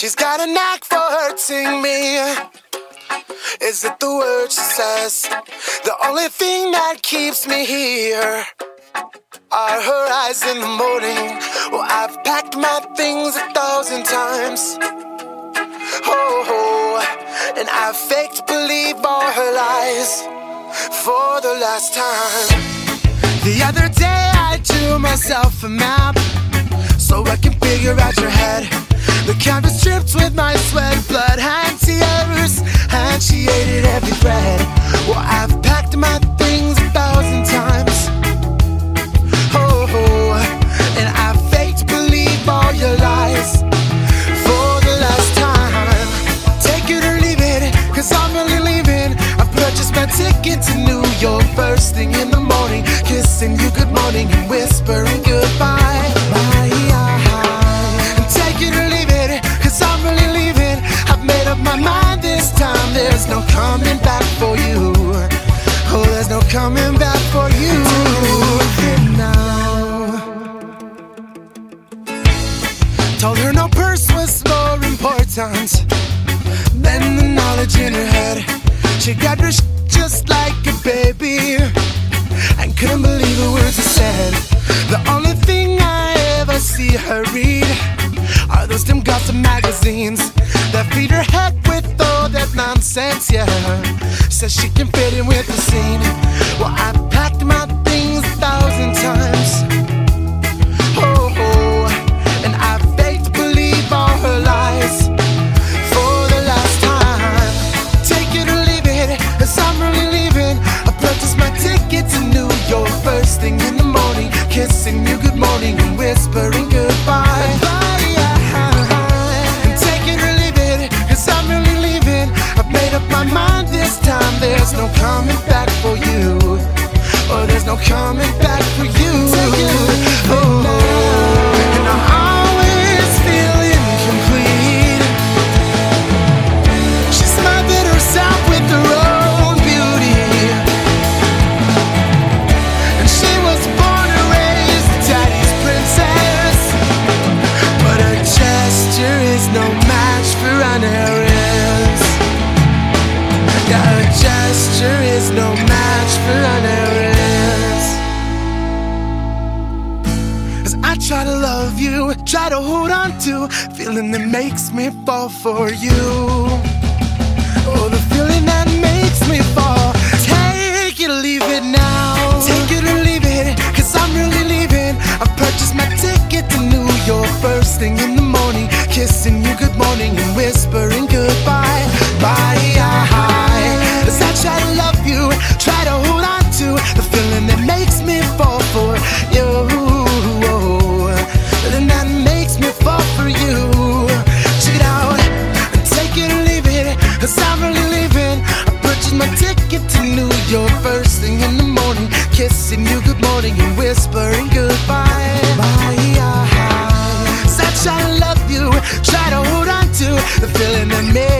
She's got a knack for hurting me. Is it the words she says? The only thing that keeps me here are her eyes in the morning. Well, I've packed my things a thousand times. Oh, and I've faked believe all her lies for the last time. The other day I drew myself a map so I can figure out your head. The canvas dripped with my sweat, blood, and tears, and she ate it every thread. Well, I've packed my things a thousand times. Oh, and I faked believe all your lies for the last time. Take it or leave it, cause I'm really leaving. I purchased my ticket to New York first thing in the morning, kissing you good morning and whispering goodbye. Coming back for you. Oh, there's no coming back for you. Now. Told her no purse was more important than the knowledge in her head. She got her just like a baby and couldn't believe the words I said. The only thing I ever see her read are those dim gossip magazines that feed her head with nonsense. Yeah, says she can fit in with the scene. Well, I packed my things a thousand times. Oh, and I faked believe all her lies for the last time. Take it or leave it, as I'm really leaving. I purchased my ticket to New York first thing in the morning, kissing you good morning and whispering goodbye. There's no coming back for you. Oh, there's no coming back for you. Oh, and I always feel incomplete. She smothered herself with her own beauty. And she was born daddy's princess. But her gesture is no match for Anaris. Gesture is no match for an Anaris. As I try to love you, try to hold on to feeling that makes me fall for you. Oh, the feeling that makes me fall. Take it or leave it now. Take it or leave it, cause I'm really leaving. I purchased my ticket to New York first thing in the morning. kissing you good morning and whispering goodbye. Bye. Such I love you. Try to hold on to the feeling that made.